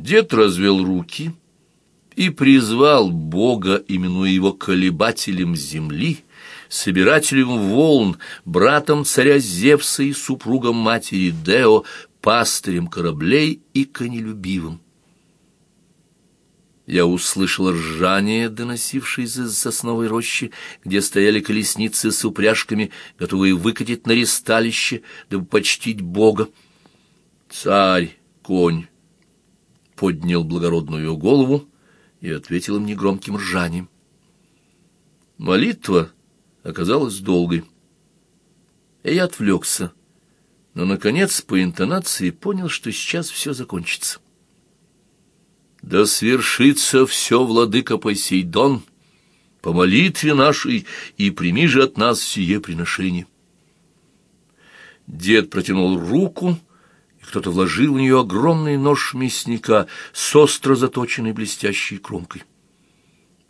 Дед развел руки и призвал Бога, именуя его колебателем земли, собирателем волн, братом царя Зевса и супругом матери Део, пастырем кораблей и конелюбивым. Я услышал ржание, доносившееся из сосновой рощи, где стояли колесницы с упряжками, готовые выкатить на ресталище, дабы почтить Бога. Царь, конь, поднял благородную голову и ответил им негромким ржанием. Молитва оказалась долгой. И я отвлекся, но, наконец, по интонации понял, что сейчас все закончится. «Да свершится все, владыка Посейдон, по молитве нашей, и прими же от нас сие приношение». Дед протянул руку, кто-то вложил в нее огромный нож мясника с остро заточенной блестящей кромкой.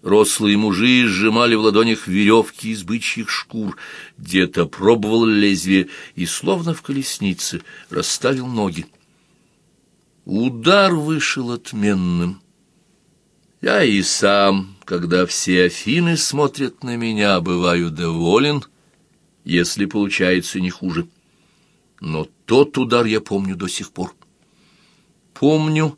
Рослые мужи сжимали в ладонях веревки из бычьих шкур. Дед опробовал лезвие и, словно в колеснице, расставил ноги. Удар вышел отменным. Я и сам, когда все Афины смотрят на меня, бываю доволен, если получается не хуже. Но тот удар я помню до сих пор. Помню,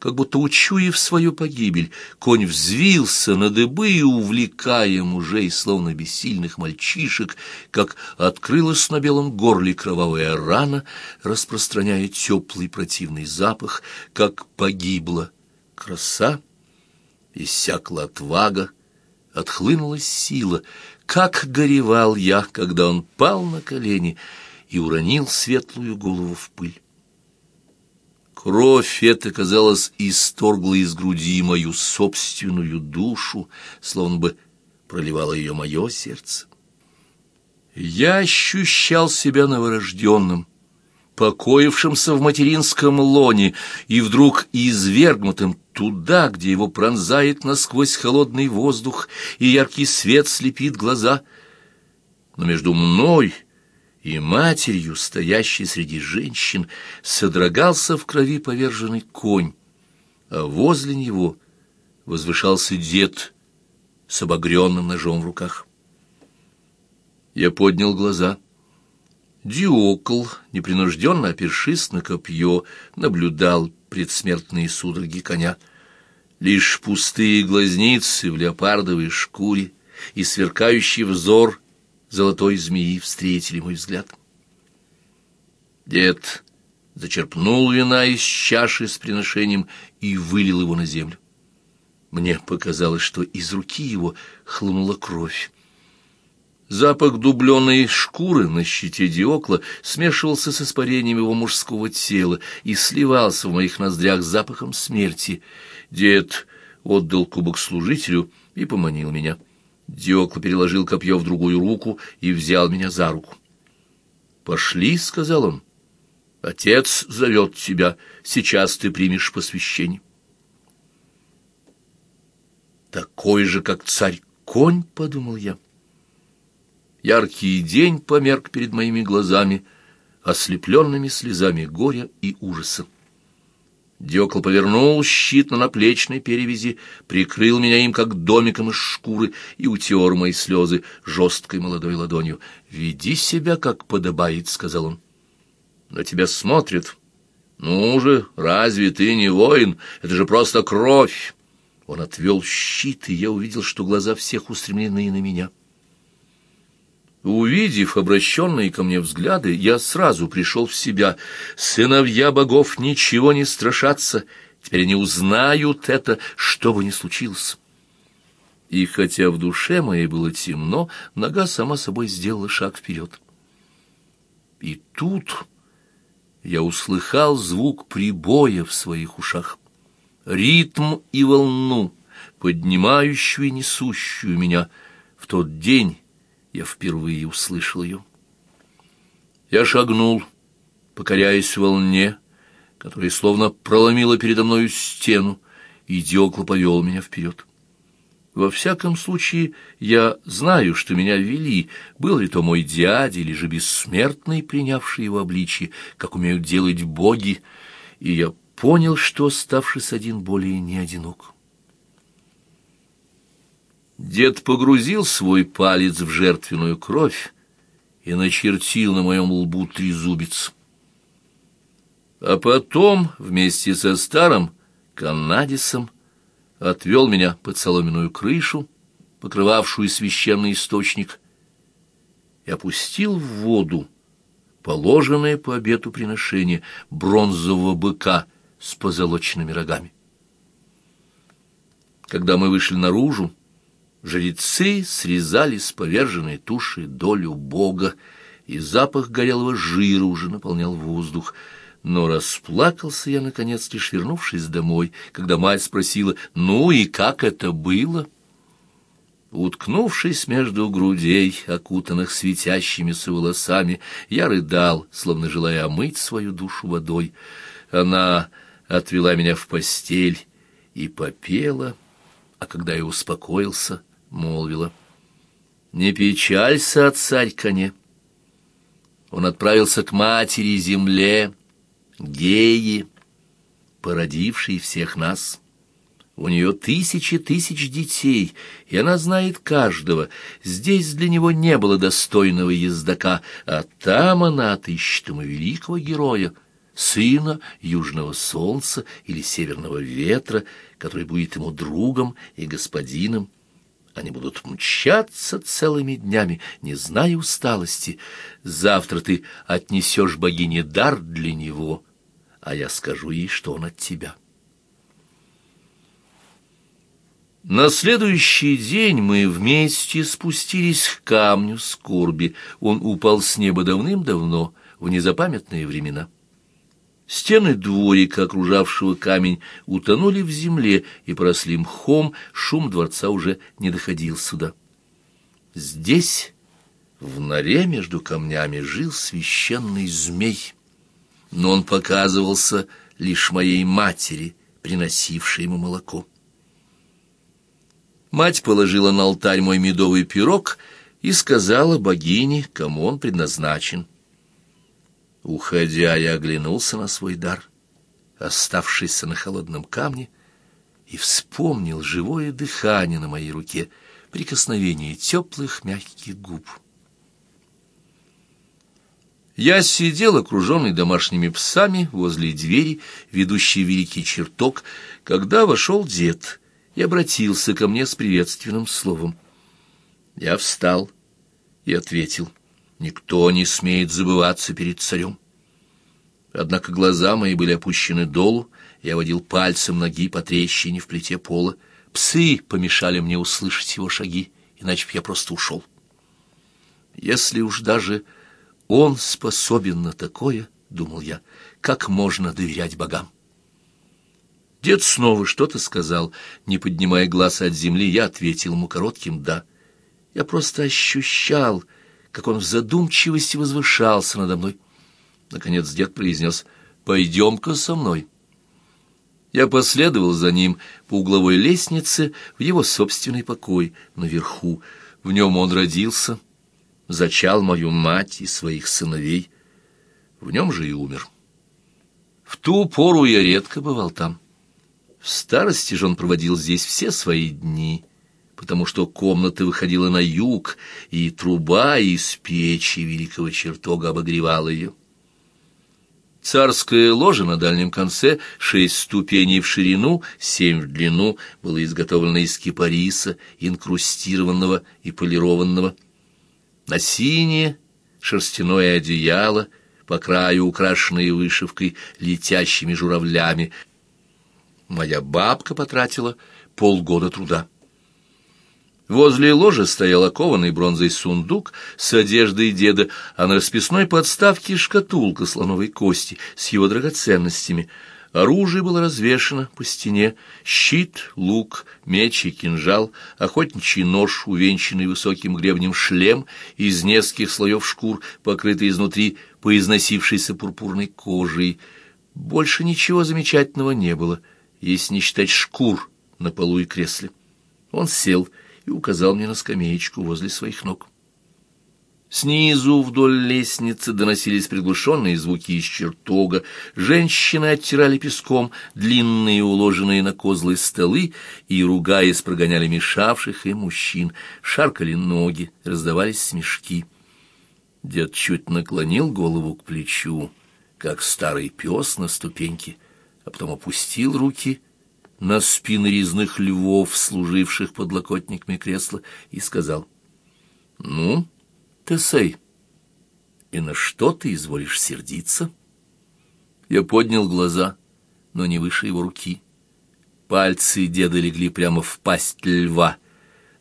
как будто учуяв свою погибель, конь взвился на дыбы и, увлекая мужей, словно бессильных мальчишек, как открылась на белом горле кровавая рана, распространяя теплый противный запах, как погибла краса, иссякла отвага, отхлынула сила, как горевал я, когда он пал на колени и уронил светлую голову в пыль. Кровь эта, казалось, исторгла из груди мою собственную душу, словно бы проливало ее мое сердце. Я ощущал себя новорожденным, покоившимся в материнском лоне и вдруг извергнутым туда, где его пронзает насквозь холодный воздух и яркий свет слепит глаза. Но между мной и матерью, стоящей среди женщин, содрогался в крови поверженный конь, а возле него возвышался дед с обогренным ножом в руках. Я поднял глаза. Диокл, непринужденно опершись на копье, наблюдал предсмертные судороги коня. Лишь пустые глазницы в леопардовой шкуре и сверкающий взор золотой змеи встретили мой взгляд. Дед зачерпнул вина из чаши с приношением и вылил его на землю. Мне показалось, что из руки его хлынула кровь. Запах дубленой шкуры на щите Диокла смешивался с испарением его мужского тела и сливался в моих ноздрях запахом смерти. Дед отдал кубок служителю и поманил меня. Диокла переложил копье в другую руку и взял меня за руку. «Пошли», — сказал он. «Отец зовет тебя. Сейчас ты примешь посвящение». «Такой же, как царь-конь», — подумал я. Яркий день померк перед моими глазами, ослепленными слезами горя и ужаса. Дёкл повернул щит на наплечной перевязи, прикрыл меня им как домиком из шкуры и утер мои слезы жесткой молодой ладонью. «Веди себя, как подобает», — сказал он. «На тебя смотрят. Ну же, разве ты не воин? Это же просто кровь!» Он отвел щит, и я увидел, что глаза всех устремлены на меня. Увидев обращенные ко мне взгляды, я сразу пришел в себя. Сыновья богов ничего не страшатся, теперь они узнают это, что бы ни случилось. И хотя в душе моей было темно, нога сама собой сделала шаг вперед. И тут я услыхал звук прибоя в своих ушах, ритм и волну, поднимающую и несущую меня в тот день, я впервые услышал ее. Я шагнул, покоряясь волне, которая словно проломила передо мною стену, и Диокл повел меня вперед. Во всяком случае, я знаю, что меня вели, был ли то мой дядя или же бессмертный, принявший его обличие, как умеют делать боги, и я понял, что, оставшись один, более не одинок. Дед погрузил свой палец в жертвенную кровь и начертил на моем лбу трезубец. А потом, вместе со старым канадисом, отвел меня под соломенную крышу, покрывавшую священный источник, и опустил в воду положенное по обету приношение бронзового быка с позолоченными рогами. Когда мы вышли наружу, жрецы срезали с поверженной туши долю Бога, и запах горелого жира уже наполнял воздух. Но расплакался я, наконец, лишь вернувшись домой, когда мать спросила, «Ну и как это было?» Уткнувшись между грудей, окутанных светящимися волосами, я рыдал, словно желая омыть свою душу водой. Она отвела меня в постель и попела, а когда я успокоился, молвила. «Не печалься, царь коне!» Он отправился к матери-земле, Геи, породившей всех нас. У нее тысячи тысяч детей, и она знает каждого. Здесь для него не было достойного ездока, а там она отыщет ему великого героя, сына южного солнца или северного ветра, который будет ему другом и господином. Они будут мчаться целыми днями, не зная усталости. Завтра ты отнесешь богине дар для него, а я скажу ей, что он от тебя». На следующий день мы вместе спустились к камню скорби. Он упал с неба давным-давно, в незапамятные времена. Стены дворика, окружавшего камень, утонули в земле и поросли мхом, шум дворца уже не доходил сюда. Здесь, в норе между камнями, жил священный змей, но он показывался лишь моей матери, приносившей ему молоко. Мать положила на алтарь мой медовый пирог и сказала богине, кому он предназначен. Уходя, я оглянулся на свой дар, оставшийся на холодном камне, и вспомнил живое дыхание на моей руке, прикосновение теплых мягких губ. Я сидел, окруженный домашними псами, возле двери, ведущей великий чертог, когда вошел дед — и обратился ко мне с приветственным словом. Я встал и ответил, «Никто не смеет забываться перед царем». Однако глаза мои были опущены долу, я водил пальцем ноги по трещине в плите пола. Псы помешали мне услышать его шаги, иначе б я просто ушел. Если уж даже он способен на такое, — думал я, — как можно доверять богам? Дед снова что-то сказал. Не поднимая глаз от земли, я ответил ему коротким «да». Я просто ощущал, как он в задумчивости возвышался надо мной. Наконец дед произнес «Пойдем-ка со мной». Я последовал за ним по угловой лестнице в его собственный покой наверху. В нем он родился, зачал мою мать и своих сыновей. В нем же и умер. В ту пору я редко бывал там. В старости же он проводил здесь все свои дни, потому что комната выходила на юг, и труба из печи великого чертога обогревала ее. Царское ложе на дальнем конце, шесть ступеней в ширину, семь в длину, было изготовлено из кипариса, инкрустированного и полированного. На синее шерстяное одеяло, по краю украшенное вышивкой летящими журавлями, Моя бабка потратила полгода труда. Возле ложа стоял окованный бронзой сундук с одеждой деда, а на расписной подставке шкатулка слоновой кости с его драгоценностями. Оружие было развешано по стене, щит, лук, меч и кинжал, охотничий нож, увенчанный высоким гребнем шлем из нескольких слоев шкур, покрытый изнутри поизносившейся пурпурной кожей. Больше ничего замечательного не было — если не считать шкур на полу и кресле. Он сел и указал мне на скамеечку возле своих ног. Снизу вдоль лестницы доносились приглушенные звуки из чертога. Женщины оттирали песком длинные уложенные на козлы столы и, ругаясь, прогоняли мешавших им мужчин. Шаркали ноги, раздавались смешки. Дед чуть наклонил голову к плечу, как старый пес на ступеньке, а потом опустил руки на спины резных львов, служивших подлокотниками кресла, и сказал, «Ну, Тесей, и на что ты изволишь сердиться?» Я поднял глаза, но не выше его руки. Пальцы деда легли прямо в пасть льва.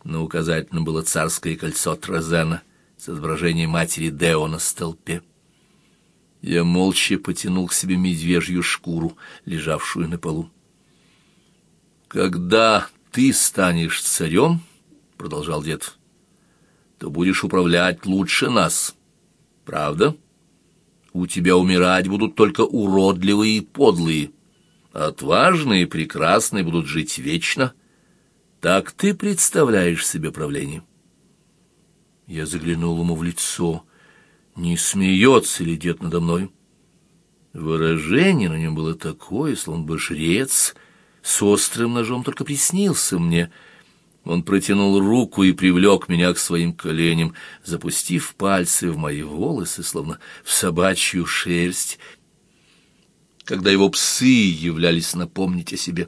На указательном было царское кольцо Тразена с изображением матери Део на столпе. Я молча потянул к себе медвежью шкуру, лежавшую на полу. «Когда ты станешь царем, — продолжал дед, — то будешь управлять лучше нас. Правда? У тебя умирать будут только уродливые и подлые. Отважные и прекрасные будут жить вечно. Так ты представляешь себе правление. Я заглянул ему в лицо. Не смеется ли дед надо мной? Выражение на нем было такое, словно бы жрец с острым ножом только приснился мне — он протянул руку и привлек меня к своим коленям, запустив пальцы в мои волосы, словно в собачью шерсть, когда его псы являлись напомнить о себе.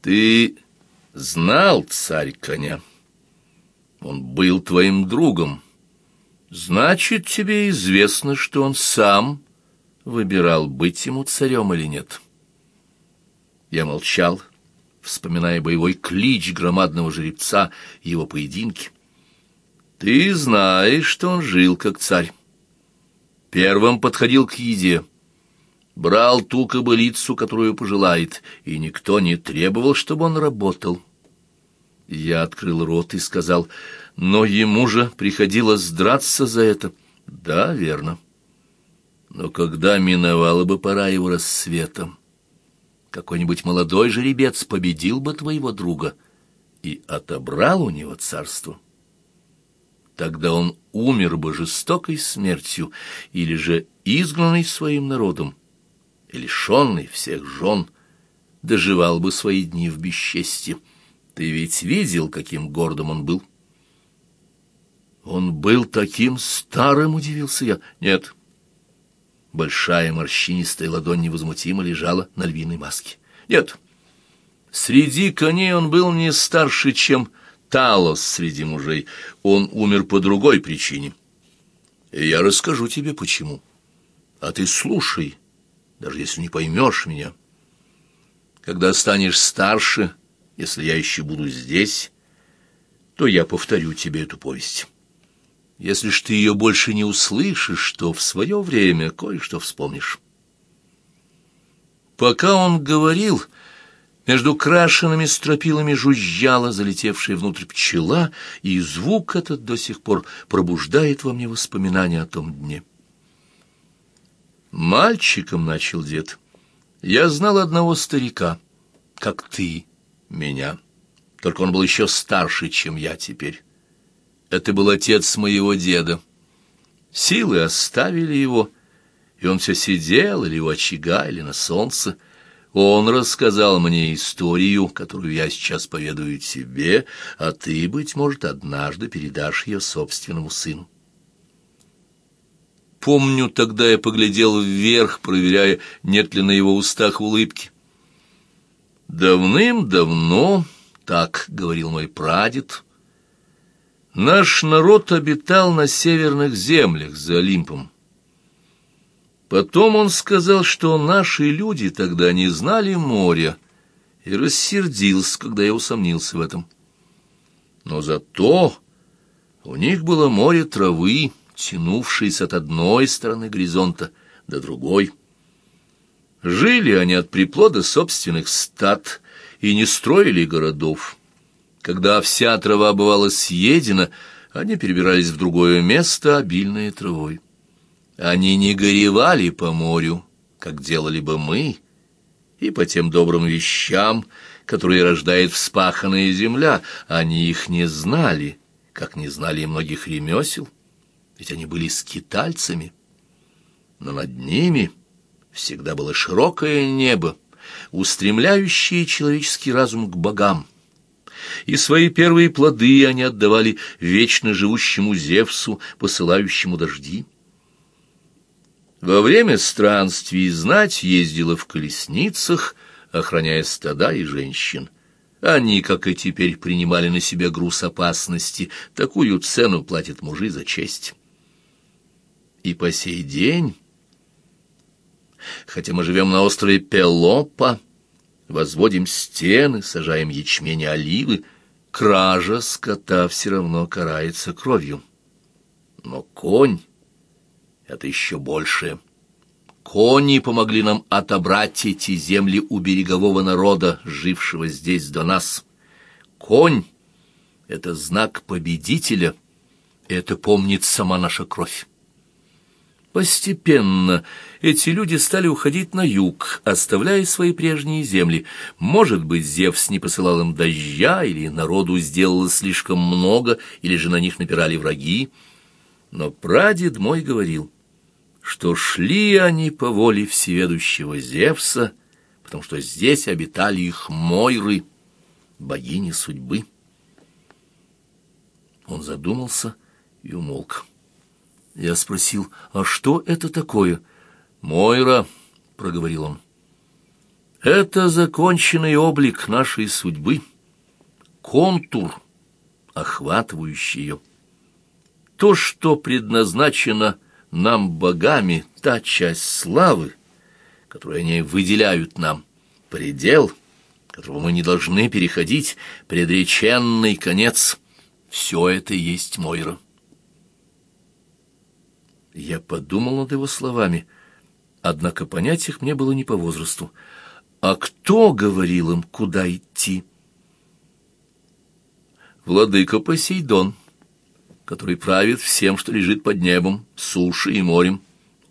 «Ты знал, царь коня? Он был твоим другом. Значит, тебе известно, что он сам выбирал, быть ему царем или нет». Я молчал вспоминая боевой клич громадного жеребца его поединки. Ты знаешь, что он жил как царь. Первым подходил к еде, брал ту кобылицу, которую пожелает, и никто не требовал, чтобы он работал. Я открыл рот и сказал, но ему же приходилось драться за это. Да, верно. Но когда миновала бы пора его рассветом, какой-нибудь молодой жеребец победил бы твоего друга и отобрал у него царство. Тогда он умер бы жестокой смертью, или же изгнанный своим народом, и лишенный всех жен, доживал бы свои дни в бесчестье. Ты ведь видел, каким гордым он был? Он был таким старым, удивился я. Нет, Большая морщинистая ладонь невозмутимо лежала на львиной маске. Нет, среди коней он был не старше, чем Талос среди мужей. Он умер по другой причине. И я расскажу тебе, почему. А ты слушай, даже если не поймешь меня. Когда станешь старше, если я еще буду здесь, то я повторю тебе эту повесть». Если ж ты ее больше не услышишь, то в свое время кое-что вспомнишь. Пока он говорил, между крашенными стропилами жужжала залетевшая внутрь пчела, и звук этот до сих пор пробуждает во мне воспоминания о том дне. Мальчиком начал дед. Я знал одного старика, как ты, меня. Только он был еще старше, чем я теперь. Это был отец моего деда. Силы оставили его, и он все сидел или у очага, или на солнце. Он рассказал мне историю, которую я сейчас поведаю тебе, а ты, быть может, однажды передашь ее собственному сыну. Помню, тогда я поглядел вверх, проверяя, нет ли на его устах улыбки. Давным-давно, так говорил мой прадед, — Наш народ обитал на северных землях за Олимпом. Потом он сказал, что наши люди тогда не знали моря, и рассердился, когда я усомнился в этом. Но зато у них было море травы, тянувшееся от одной стороны горизонта до другой. Жили они от приплода собственных стад и не строили городов. Когда вся трава бывала съедена, они перебирались в другое место, обильное травой. Они не горевали по морю, как делали бы мы, и по тем добрым вещам, которые рождает вспаханная земля, они их не знали, как не знали и многих ремесел, ведь они были скитальцами. Но над ними всегда было широкое небо, устремляющее человеческий разум к богам. И свои первые плоды они отдавали вечно живущему Зевсу, посылающему дожди. Во время странствий знать ездила в колесницах, охраняя стада и женщин. Они, как и теперь, принимали на себя груз опасности, такую цену платят мужи за честь. И по сей день, хотя мы живем на острове Пелопа, возводим стены, сажаем ячмень и оливы, кража скота все равно карается кровью. Но конь — это еще большее. Кони помогли нам отобрать эти земли у берегового народа, жившего здесь до нас. Конь — это знак победителя, это помнит сама наша кровь. Постепенно эти люди стали уходить на юг, оставляя свои прежние земли. Может быть, Зевс не посылал им дождя, или народу сделало слишком много, или же на них напирали враги. Но прадед мой говорил, что шли они по воле всеведущего Зевса, потому что здесь обитали их Мойры, богини судьбы. Он задумался и умолк. Я спросил, а что это такое? Мойра, проговорил он. Это законченный облик нашей судьбы, контур, охватывающий ее. То, что предназначено нам богами, та часть славы, которую они выделяют нам, предел, которого мы не должны переходить, предреченный конец, все это есть Мойра. Я подумал над его словами, однако понять их мне было не по возрасту. А кто говорил им, куда идти? Владыка Посейдон, который правит всем, что лежит под небом, сушей и морем.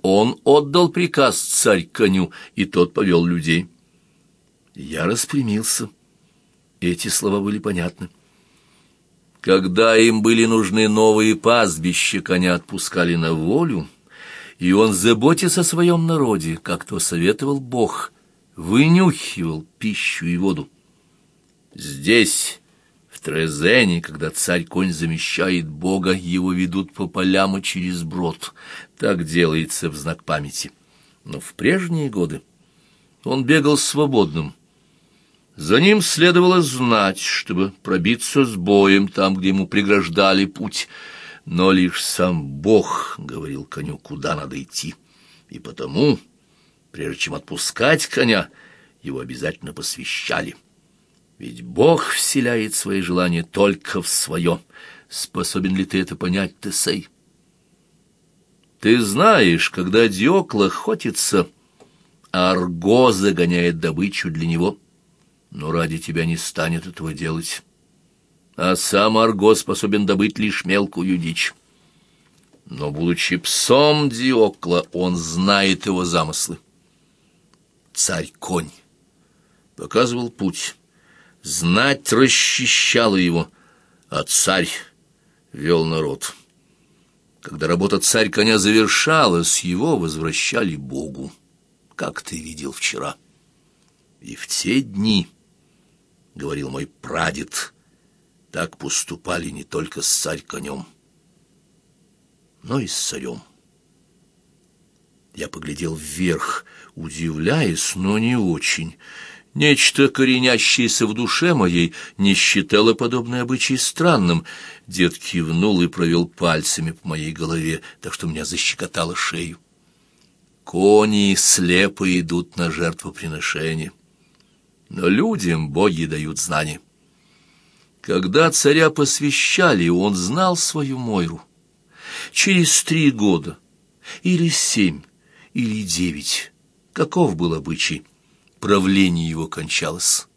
Он отдал приказ царь-коню, и тот повел людей. Я распрямился. Эти слова были понятны. Когда им были нужны новые пастбища, коня отпускали на волю, и он, заботясь о своем народе, как то советовал Бог, вынюхивал пищу и воду. Здесь, в Трезене, когда царь-конь замещает Бога, его ведут по полям и через брод. Так делается в знак памяти. Но в прежние годы он бегал свободным, за ним следовало знать, чтобы пробиться с боем там, где ему преграждали путь. Но лишь сам Бог говорил коню, куда надо идти. И потому, прежде чем отпускать коня, его обязательно посвящали. Ведь Бог вселяет свои желания только в свое. Способен ли ты это понять, Тесей? Ты знаешь, когда Диокла охотится, Арго загоняет добычу для него — но ради тебя не станет этого делать. А сам Арго способен добыть лишь мелкую дичь. Но, будучи псом Диокла, он знает его замыслы. Царь-конь показывал путь. Знать расчищала его, а царь вел народ. Когда работа царь-коня завершалась, его возвращали Богу, как ты видел вчера. И в те дни... — говорил мой прадед. Так поступали не только с царь-конем, но и с царем. Я поглядел вверх, удивляясь, но не очень. Нечто, коренящееся в душе моей, не считало подобное обычай странным. Дед кивнул и провел пальцами по моей голове, так что меня защекотало шею. Кони слепо идут на жертвоприношение но людям боги дают знания. Когда царя посвящали, он знал свою Мойру. Через три года, или семь, или девять, каков был обычай, правление его кончалось,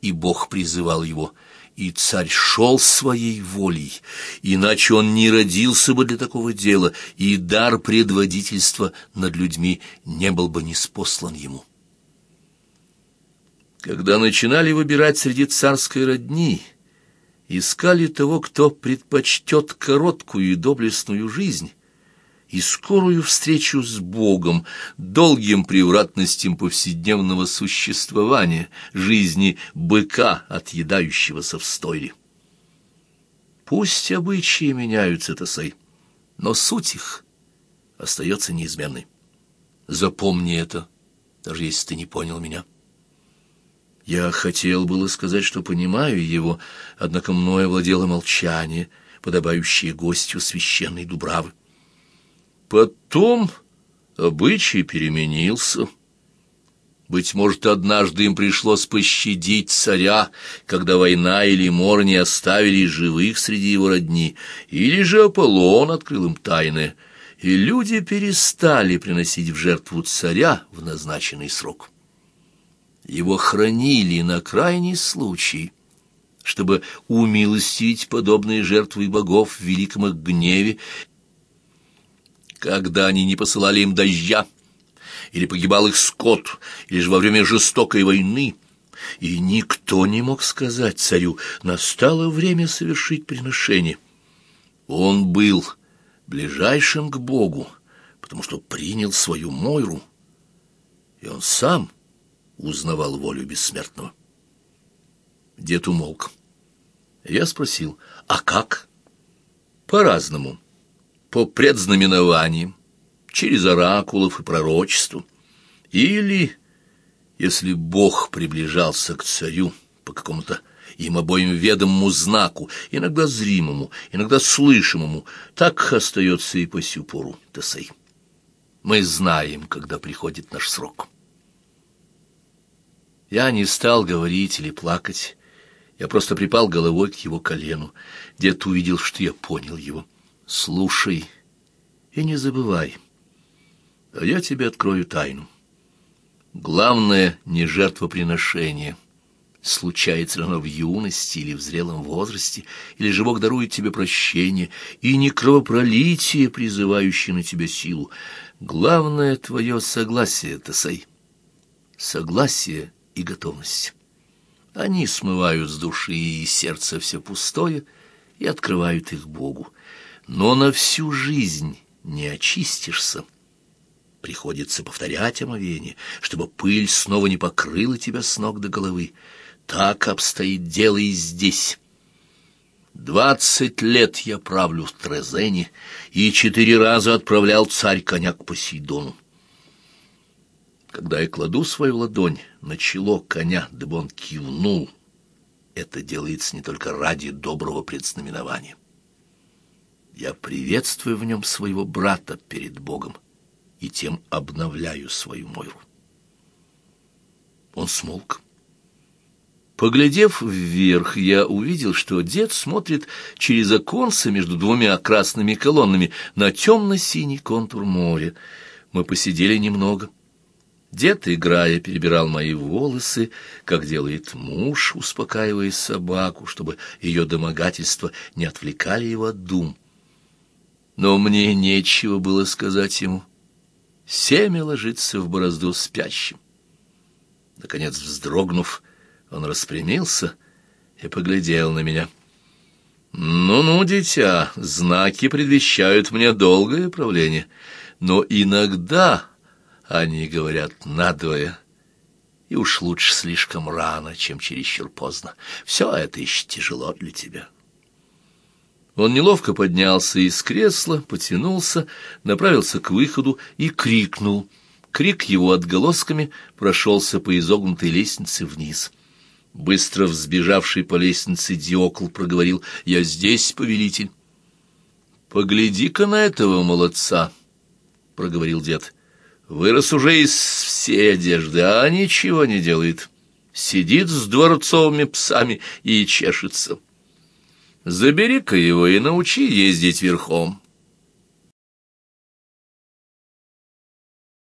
и Бог призывал его, и царь шел своей волей, иначе он не родился бы для такого дела, и дар предводительства над людьми не был бы неспослан ему. Когда начинали выбирать среди царской родни, искали того, кто предпочтет короткую и доблестную жизнь и скорую встречу с Богом, долгим превратностям повседневного существования, жизни быка, отъедающегося в стойле. Пусть обычаи меняются, Тесей, но суть их остается неизменной. Запомни это, даже если ты не понял меня. Я хотел было сказать, что понимаю его, однако мною овладело молчание, подобающее гостю священной Дубравы. Потом обычай переменился. Быть может, однажды им пришлось пощадить царя, когда война или мор не оставили живых среди его родни, или же Аполлон открыл им тайны, и люди перестали приносить в жертву царя в назначенный срок. Его хранили на крайний случай, чтобы умилостить подобные жертвы богов в великом их гневе когда они не посылали им дождя, или погибал их скот, или же во время жестокой войны, и никто не мог сказать царю, настало время совершить приношение. Он был ближайшим к Богу, потому что принял свою Мойру, и он сам узнавал волю бессмертного. Дед умолк. Я спросил, а как? По-разному по предзнаменованиям, через оракулов и пророчеству, или, если Бог приближался к царю по какому-то им обоим ведомому знаку, иногда зримому, иногда слышимому, так остается и по сю пору, Тесей. Мы знаем, когда приходит наш срок. Я не стал говорить или плакать, я просто припал головой к его колену. Дед увидел, что я понял его. Слушай и не забывай, а я тебе открою тайну. Главное не жертвоприношение. Случается ли оно в юности или в зрелом возрасте, или же Бог дарует тебе прощение, и не кровопролитие, призывающее на тебя силу. Главное твое согласие, Тесей. Согласие и готовность. Они смывают с души и сердца все пустое и открывают их Богу но на всю жизнь не очистишься. Приходится повторять омовение, чтобы пыль снова не покрыла тебя с ног до головы. Так обстоит дело и здесь. Двадцать лет я правлю в Трезене, и четыре раза отправлял царь коня к Посейдону. Когда я кладу свою ладонь на чело коня, дабы он кивнул, это делается не только ради доброго предзнаменования. Я приветствую в нем своего брата перед Богом и тем обновляю свою Мойру. Он смолк. Поглядев вверх, я увидел, что дед смотрит через оконце между двумя красными колоннами на темно-синий контур моря. Мы посидели немного. Дед, играя, перебирал мои волосы, как делает муж, успокаивая собаку, чтобы ее домогательства не отвлекали его от дум но мне нечего было сказать ему. Семя ложится в борозду спящим. Наконец, вздрогнув, он распрямился и поглядел на меня. «Ну-ну, дитя, знаки предвещают мне долгое правление, но иногда они говорят надвое, и уж лучше слишком рано, чем чересчур поздно. Все это еще тяжело для тебя». Он неловко поднялся из кресла, потянулся, направился к выходу и крикнул. Крик его отголосками прошелся по изогнутой лестнице вниз. Быстро взбежавший по лестнице Диокл проговорил «Я здесь, повелитель». «Погляди-ка на этого молодца», — проговорил дед. «Вырос уже из всей одежды, а ничего не делает. Сидит с дворцовыми псами и чешется». Забери-ка его и научи ездить верхом.